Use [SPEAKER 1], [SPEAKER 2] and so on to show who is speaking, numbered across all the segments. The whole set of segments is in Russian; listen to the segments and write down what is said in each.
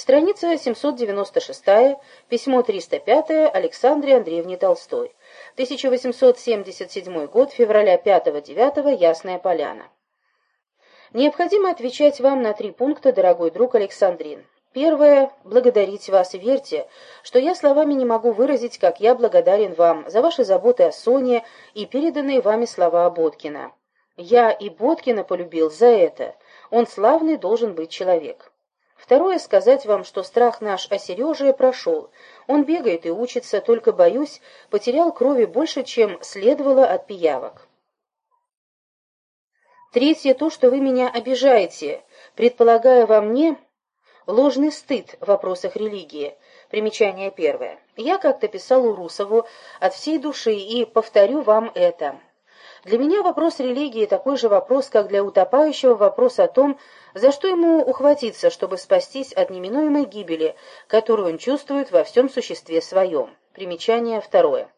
[SPEAKER 1] Страница 796, письмо 305 Александре Андреевне Толстой. 1877 год, февраля 5-9, Ясная Поляна. Необходимо отвечать вам на три пункта, дорогой друг Александрин. Первое. Благодарить вас верьте, что я словами не могу выразить, как я благодарен вам за ваши заботы о Соне и переданные вами слова Боткина. Я и Боткина полюбил за это. Он славный должен быть человек. Второе — сказать вам, что страх наш о Сереже прошел. Он бегает и учится, только, боюсь, потерял крови больше, чем следовало от пиявок. Третье — то, что вы меня обижаете, предполагая во мне ложный стыд в вопросах религии. Примечание первое. Я как-то писал Урусову от всей души и повторю вам это. Для меня вопрос религии такой же вопрос, как для утопающего вопрос о том, за что ему ухватиться, чтобы спастись от неминуемой гибели, которую он чувствует во всем существе своем. Примечание второе.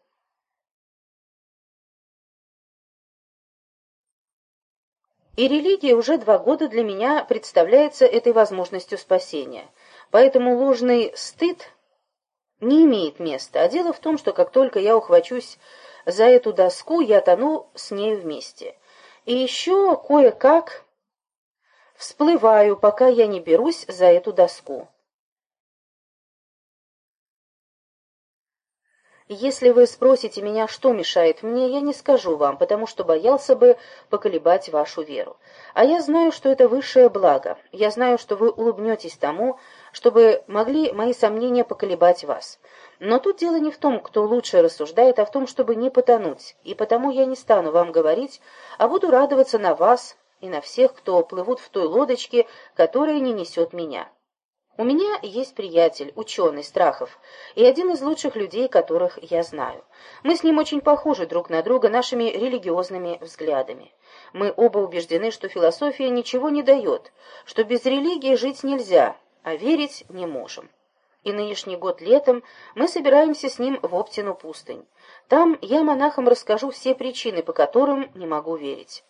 [SPEAKER 1] И религия уже два года для меня представляется этой возможностью спасения. Поэтому ложный стыд не имеет места. А дело в том, что как только я ухвачусь за эту доску, я тону с ней вместе. И еще кое-как всплываю, пока я не берусь за эту доску. Если вы спросите меня, что мешает мне, я не скажу вам, потому что боялся бы поколебать вашу веру. А я знаю, что это высшее благо. Я знаю, что вы улыбнетесь тому, чтобы могли мои сомнения поколебать вас. Но тут дело не в том, кто лучше рассуждает, а в том, чтобы не потонуть. И потому я не стану вам говорить, а буду радоваться на вас и на всех, кто плывут в той лодочке, которая не несет меня. У меня есть приятель, ученый Страхов, и один из лучших людей, которых я знаю. Мы с ним очень похожи друг на друга нашими религиозными взглядами. Мы оба убеждены, что философия ничего не дает, что без религии жить нельзя, а верить не можем. И нынешний год летом мы собираемся с ним в Оптину пустынь. Там я монахам расскажу все причины, по которым не могу верить.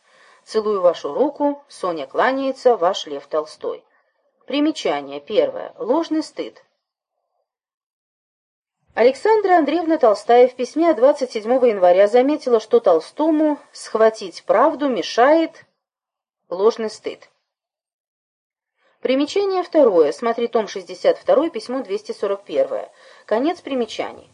[SPEAKER 1] Целую вашу руку, Соня кланяется, ваш Лев Толстой. Примечание. Первое. Ложный стыд. Александра Андреевна Толстая в письме от 27 января заметила, что Толстому схватить правду мешает ложный стыд. Примечание второе. Смотри том 62, письмо 241. Конец примечаний.